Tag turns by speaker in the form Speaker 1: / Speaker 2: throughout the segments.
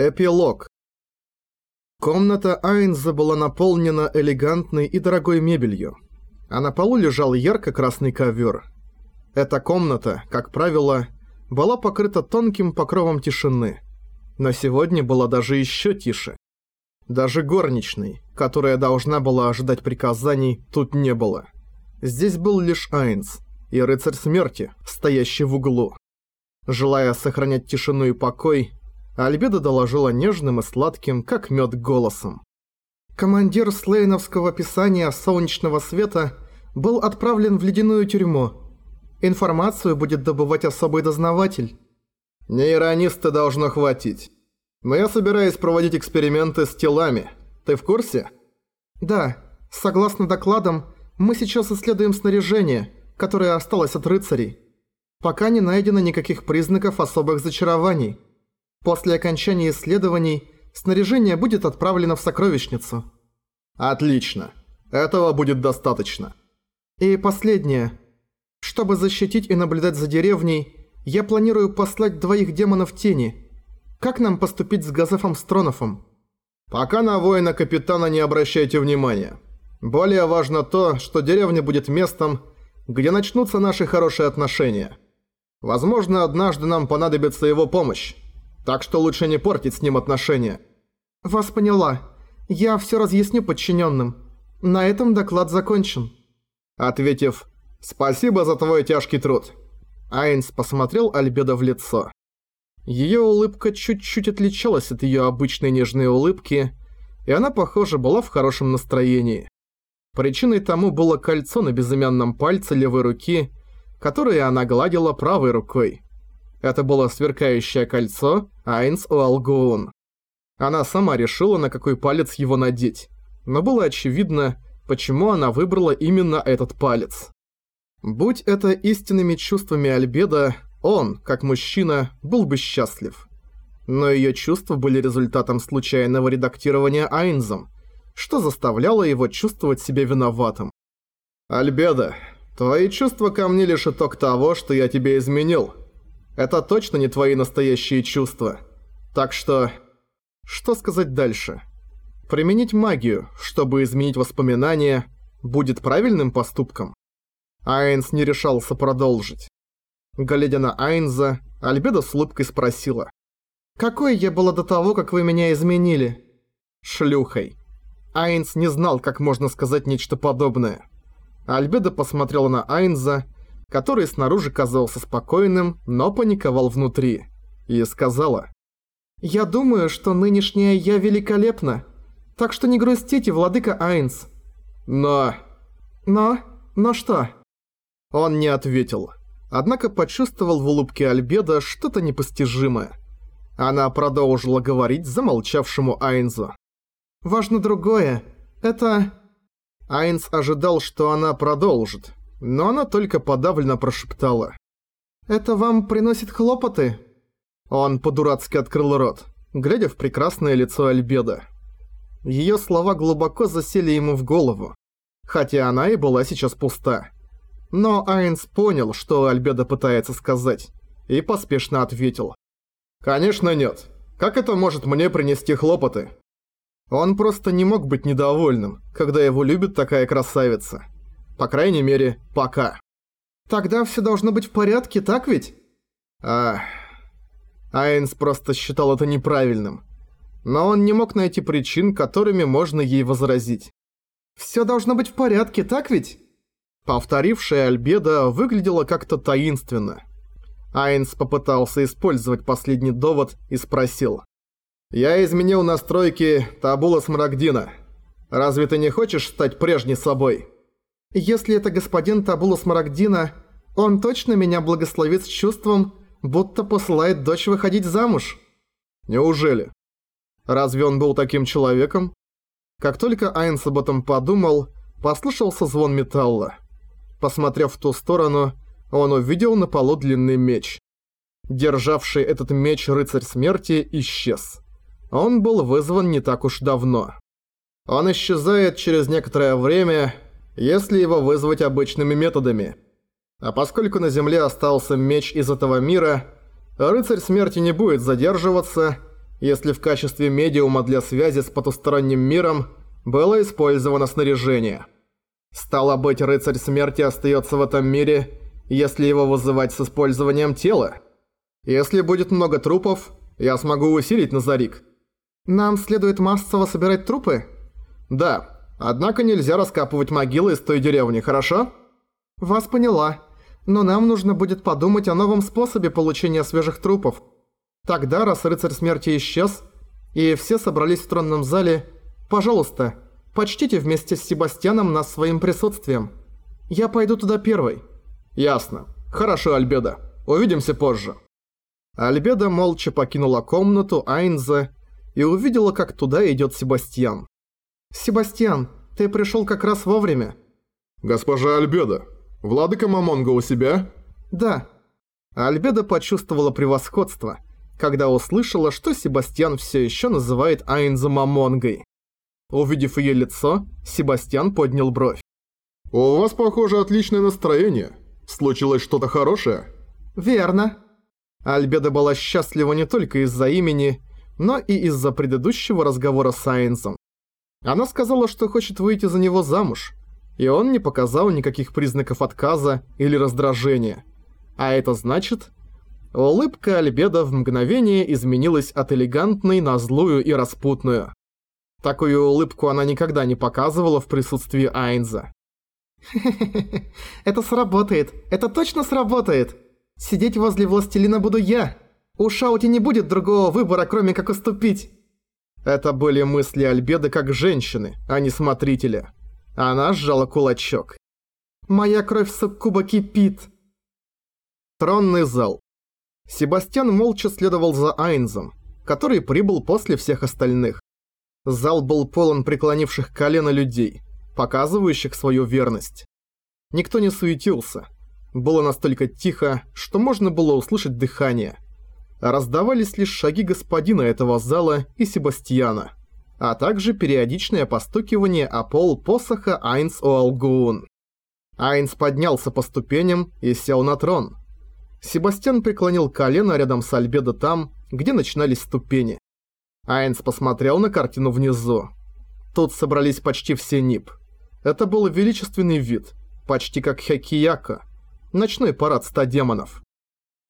Speaker 1: Эпилог. Комната Айнза была наполнена элегантной и дорогой мебелью, а на полу лежал ярко-красный ковер. Эта комната, как правило, была покрыта тонким покровом тишины, но сегодня была даже еще тише. Даже горничной, которая должна была ожидать приказаний, тут не было. Здесь был лишь Айнз и рыцарь смерти, стоящий в углу. Желая сохранять тишину и покой, Альбеда доложила нежным и сладким, как мед голосом. Командир слейновского писания «Солнечного света» был отправлен в ледяную тюрьму. Информацию будет добывать особый дознаватель. Нейронисты должно хватить. Но я собираюсь проводить эксперименты с телами. Ты в курсе? Да. Согласно докладам, мы сейчас исследуем снаряжение, которое осталось от рыцарей. Пока не найдено никаких признаков особых зачарований. После окончания исследований снаряжение будет отправлено в сокровищницу. Отлично. Этого будет достаточно. И последнее. Чтобы защитить и наблюдать за деревней, я планирую послать двоих демонов тени. Как нам поступить с Газефом Стронофом? Пока на воина-капитана не обращайте внимания. Более важно то, что деревня будет местом, где начнутся наши хорошие отношения. Возможно, однажды нам понадобится его помощь. Так что лучше не портить с ним отношения. Вас поняла. Я все разъясню подчиненным. На этом доклад закончен. Ответив «Спасибо за твой тяжкий труд», Айнс посмотрел Альбедо в лицо. Ее улыбка чуть-чуть отличалась от ее обычной нежной улыбки, и она, похоже, была в хорошем настроении. Причиной тому было кольцо на безымянном пальце левой руки, которое она гладила правой рукой. Это было сверкающее кольцо Айнс Уалгуун. Она сама решила, на какой палец его надеть, но было очевидно, почему она выбрала именно этот палец. Будь это истинными чувствами Альбеда, он, как мужчина, был бы счастлив. Но ее чувства были результатом случайного редактирования Айнзом, что заставляло его чувствовать себя виноватым. «Альбеда, твои чувства ко мне лишь итог того, что я тебе изменил», это точно не твои настоящие чувства. Так что... Что сказать дальше? Применить магию, чтобы изменить воспоминания, будет правильным поступком? Айнс не решался продолжить. Глядя на Айнза, Альбеда с улыбкой спросила. «Какой я была до того, как вы меня изменили?» «Шлюхой». Айнс не знал, как можно сказать нечто подобное. Альбеда посмотрела на Айнза который снаружи казался спокойным, но паниковал внутри, и сказала «Я думаю, что нынешняя я великолепна, так что не грустите, владыка Айнс». «Но...» «Но? Но что?» Он не ответил, однако почувствовал в улыбке Альбеда что-то непостижимое. Она продолжила говорить замолчавшему Айнзу. «Важно другое. Это...» Айнс ожидал, что она продолжит, но она только подавленно прошептала. «Это вам приносит хлопоты?» Он по-дурацки открыл рот, глядя в прекрасное лицо Альбеда. Её слова глубоко засели ему в голову, хотя она и была сейчас пуста. Но Айнс понял, что Альбеда пытается сказать, и поспешно ответил. «Конечно нет. Как это может мне принести хлопоты?» Он просто не мог быть недовольным, когда его любит такая красавица. По крайней мере, пока. Тогда все должно быть в порядке, так ведь? А... Айнс просто считал это неправильным. Но он не мог найти причин, которыми можно ей возразить. «Все должно быть в порядке, так ведь?» Повторившая Альбеда выглядела как-то таинственно. Айнс попытался использовать последний довод и спросил. «Я изменил настройки Табула Смарагдина. Разве ты не хочешь стать прежней собой?» Если это господин Табула Смарагдина, он точно меня благословит с чувством, будто посылает дочь выходить замуж. Неужели? Разве он был таким человеком? Как только Айнс об этом подумал, послышался звон металла. Посмотрев в ту сторону, он увидел на полу длинный меч. Державший этот меч рыцарь смерти исчез. Он был вызван не так уж давно. Он исчезает через некоторое время, если его вызвать обычными методами. А поскольку на земле остался меч из этого мира, рыцарь смерти не будет задерживаться, если в качестве медиума для связи с потусторонним миром было использовано снаряжение. Стало быть, рыцарь смерти остается в этом мире, если его вызывать с использованием тела. Если будет много трупов, я смогу усилить Назарик. Нам следует массово собирать трупы? Да, однако нельзя раскапывать могилы из той деревни, хорошо? Вас поняла. Но нам нужно будет подумать о новом способе получения свежих трупов. Тогда, раз рыцарь смерти исчез, и все собрались в тронном зале, пожалуйста, почтите вместе с Себастьяном нас своим присутствием. Я пойду туда первой. Ясно. Хорошо, Альбеда. Увидимся позже. Альбеда молча покинула комнату Айнза и увидела, как туда идет Себастьян. «Себастьян, ты пришел как раз вовремя».
Speaker 2: «Госпожа Альбеда, владыка Мамонга у себя?»
Speaker 1: «Да». Альбеда почувствовала превосходство, когда услышала, что Себастьян все еще называет Айнза Мамонгой. Увидев ее лицо, Себастьян поднял бровь.
Speaker 2: «У вас, похоже, отличное настроение. Случилось что-то хорошее?»
Speaker 1: «Верно». Альбеда была счастлива не только из-за имени, но и из-за предыдущего разговора с Айнзом. Она сказала, что хочет выйти за него замуж, и он не показал никаких признаков отказа или раздражения. А это значит... Улыбка Альбеда в мгновение изменилась от элегантной на злую и распутную. Такую улыбку она никогда не показывала в присутствии Айнза. это сработает, это точно сработает! Сидеть возле властелина буду я. У Шаути не будет другого выбора, кроме как уступить. Это были мысли Альбеды как женщины, а не смотрителя. Она сжала кулачок. «Моя кровь суккуба кипит!» Тронный зал. Себастьян молча следовал за Айнзом, который прибыл после всех остальных. Зал был полон преклонивших колено людей, показывающих свою верность. Никто не суетился, было настолько тихо, что можно было услышать дыхание. Раздавались лишь шаги господина этого зала и Себастьяна, а также периодичное постукивание о пол посоха Айнс Оалгуун. Айнс поднялся по ступеням и сел на трон. Себастьян преклонил колено рядом с Альбедо там, где начинались ступени. Айнс посмотрел на картину внизу. Тут собрались почти все НИП. Это был величественный вид, почти как Хакияка, ночной парад ста демонов.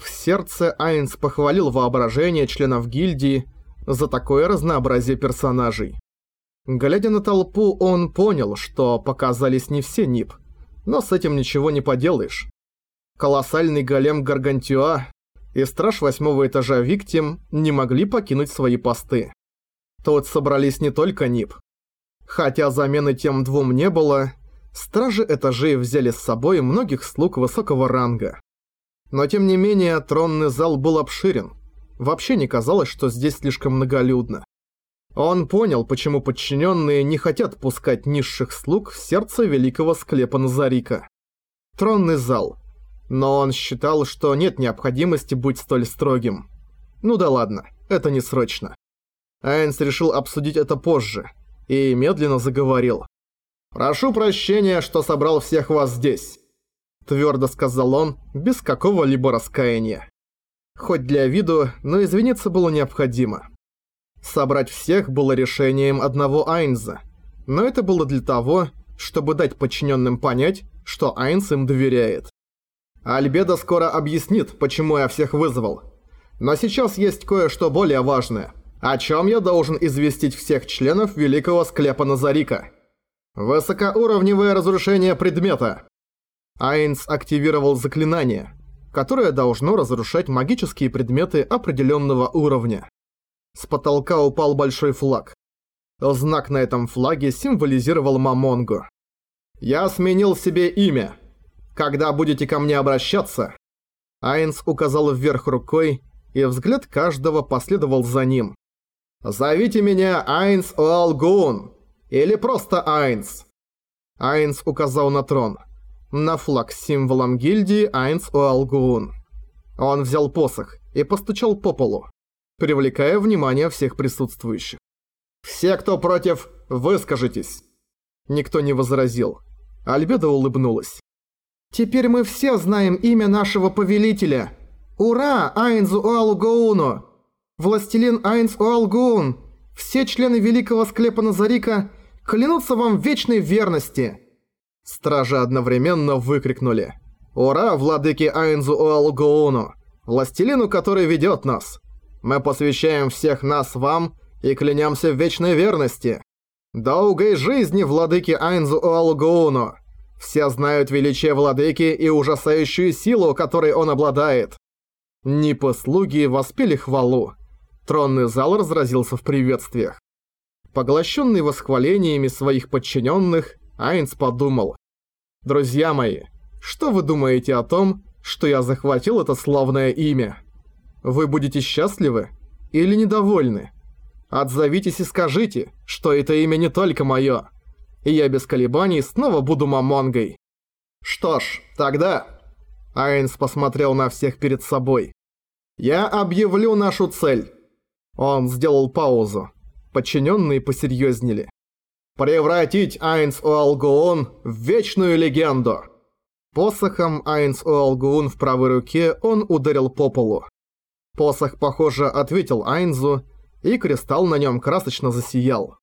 Speaker 1: В сердце Айнс похвалил воображение членов гильдии за такое разнообразие персонажей. Глядя на толпу, он понял, что показались не все НИП, но с этим ничего не поделаешь. Колоссальный голем Гаргантюа и страж восьмого этажа Виктим не могли покинуть свои посты. Тут собрались не только НИП. Хотя замены тем двум не было, Стражи этажей взяли с собой многих слуг высокого ранга. Но тем не менее, тронный зал был обширен. Вообще не казалось, что здесь слишком многолюдно. Он понял, почему подчиненные не хотят пускать низших слуг в сердце великого склепа Назарика. Тронный зал. Но он считал, что нет необходимости быть столь строгим. Ну да ладно, это не срочно. Айнс решил обсудить это позже и медленно заговорил. «Прошу прощения, что собрал всех вас здесь», – твердо сказал он, без какого-либо раскаяния. Хоть для виду, но извиниться было необходимо. Собрать всех было решением одного Айнза, но это было для того, чтобы дать подчиненным понять, что Айнс им доверяет. Альбедо скоро объяснит, почему я всех вызвал. Но сейчас есть кое-что более важное, о чем я должен известить всех членов Великого Склепа Назарика. Высокоуровневое разрушение предмета. Айнс активировал заклинание, которое должно разрушать магические предметы определенного уровня. С потолка упал большой флаг. Знак на этом флаге символизировал Мамонгу. «Я сменил себе имя. Когда будете ко мне обращаться...» Айнс указал вверх рукой, и взгляд каждого последовал за ним. «Зовите меня Айнс Оалгун!» Или просто Айнс?» Айнс указал на трон. На флаг с символом гильдии Айнс Уалгуун. Он взял посох и постучал по полу, привлекая внимание всех присутствующих. «Все, кто против, выскажитесь!» Никто не возразил. Альбеда улыбнулась. «Теперь мы все знаем имя нашего повелителя! Ура, Айнзу Уалгууну!» «Властелин Айнс Уалгуун, все члены Великого Склепа Назарика клянутся вам в вечной верности!» Стражи одновременно выкрикнули «Ура, владыке Айнзу Уалгууну, властелину, который ведет нас! Мы посвящаем всех нас вам и клянемся в вечной верности! Долгой жизни владыке Айнзу Уалгууну! Все знают величие владыки и ужасающую силу, которой он обладает!» Непослуги воспели хвалу. Тронный зал разразился в приветствиях. Поглощенный восхвалениями своих подчиненных, Айнс подумал. «Друзья мои, что вы думаете о том, что я захватил это славное имя? Вы будете счастливы или недовольны? Отзовитесь и скажите, что это имя не только мое, и я без колебаний снова буду мамонгой». «Что ж, тогда...» Айнс посмотрел на всех перед собой. «Я объявлю нашу цель». Он сделал паузу. Подчиненные посерьезнели. «Превратить Айнс Уалгуун в вечную легенду!» Посохом Айнс Уалгуун в правой руке он ударил по полу. Посох, похоже, ответил Айнзу, и кристалл на нем красочно засиял.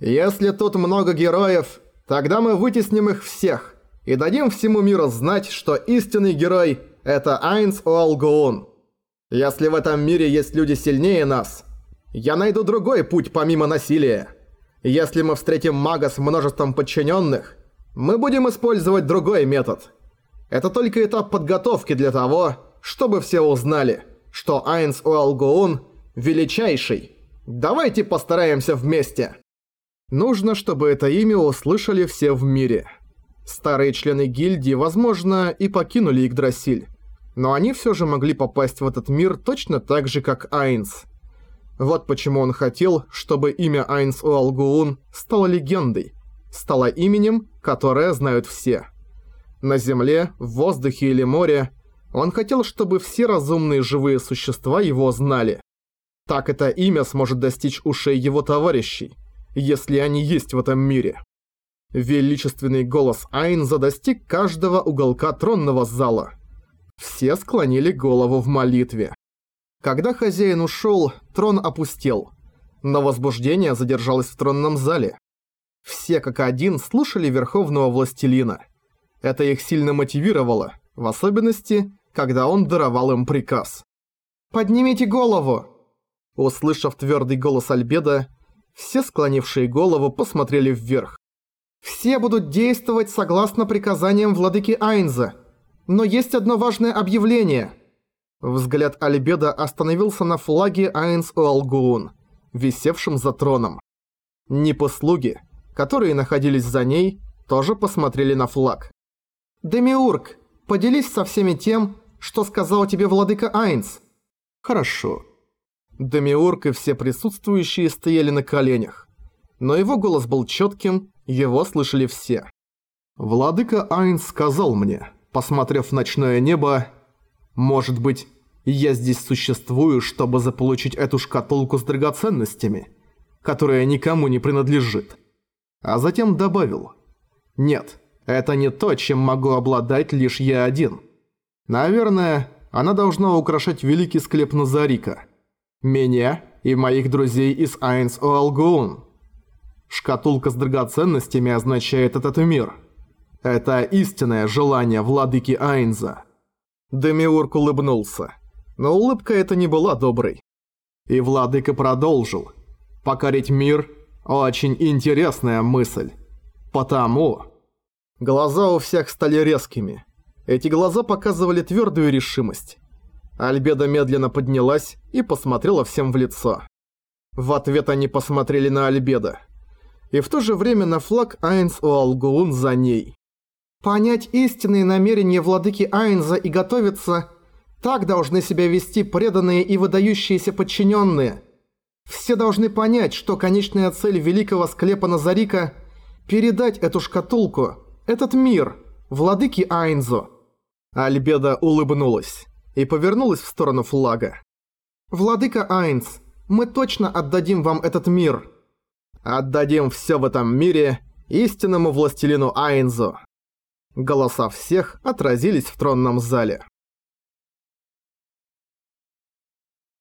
Speaker 1: «Если тут много героев, тогда мы вытесним их всех и дадим всему миру знать, что истинный герой – это Айнс Уалгуун. Если в этом мире есть люди сильнее нас, я найду другой путь помимо насилия. Если мы встретим мага с множеством подчиненных, мы будем использовать другой метод. Это только этап подготовки для того, чтобы все узнали, что Айнс Уалгуун величайший. Давайте постараемся вместе. Нужно, чтобы это имя услышали все в мире. Старые члены гильдии, возможно, и покинули Игдрасиль но они все же могли попасть в этот мир точно так же, как Айнс. Вот почему он хотел, чтобы имя Айнс Уалгуун стало легендой, стало именем, которое знают все. На земле, в воздухе или море он хотел, чтобы все разумные живые существа его знали. Так это имя сможет достичь ушей его товарищей, если они есть в этом мире. Величественный голос Айнза достиг каждого уголка тронного зала – все склонили голову в молитве. Когда хозяин ушел, трон опустел, но возбуждение задержалось в тронном зале. Все как один слушали Верховного Властелина. Это их сильно мотивировало, в особенности, когда он даровал им приказ. «Поднимите голову!» Услышав твердый голос Альбеда, все склонившие голову посмотрели вверх. «Все будут действовать согласно приказаниям владыки Айнза», но есть одно важное объявление. Взгляд Альбеда остановился на флаге Айнс Уалгуун, висевшем за троном. Непослуги, которые находились за ней, тоже посмотрели на флаг. «Демиург, поделись со всеми тем, что сказал тебе владыка Айнс». «Хорошо». Демиург и все присутствующие стояли на коленях. Но его голос был четким, его слышали все. «Владыка Айнс сказал мне, посмотрев в ночное небо, «Может быть, я здесь существую, чтобы заполучить эту шкатулку с драгоценностями, которая никому не принадлежит». А затем добавил, «Нет, это не то, чем могу обладать лишь я один. Наверное, она должна украшать великий склеп Назарика, меня и моих друзей из Айнс Оалгуун. Шкатулка с драгоценностями означает этот мир». Это истинное желание владыки Айнза. Демиург улыбнулся. Но улыбка эта не была доброй. И владыка продолжил. Покорить мир – очень интересная мысль. Потому... Глаза у всех стали резкими. Эти глаза показывали твердую решимость. Альбеда медленно поднялась и посмотрела всем в лицо. В ответ они посмотрели на Альбеда. И в то же время на флаг Айнс Уалгуун за ней. Понять истинные намерения владыки Айнза и готовиться – так должны себя вести преданные и выдающиеся подчиненные. Все должны понять, что конечная цель великого склепа Назарика – передать эту шкатулку, этот мир, владыке Айнзу. Альбеда улыбнулась и повернулась в сторону флага. «Владыка Айнз, мы точно отдадим вам этот мир». «Отдадим все в этом мире истинному властелину Айнзу». Голоса всех отразились в тронном зале.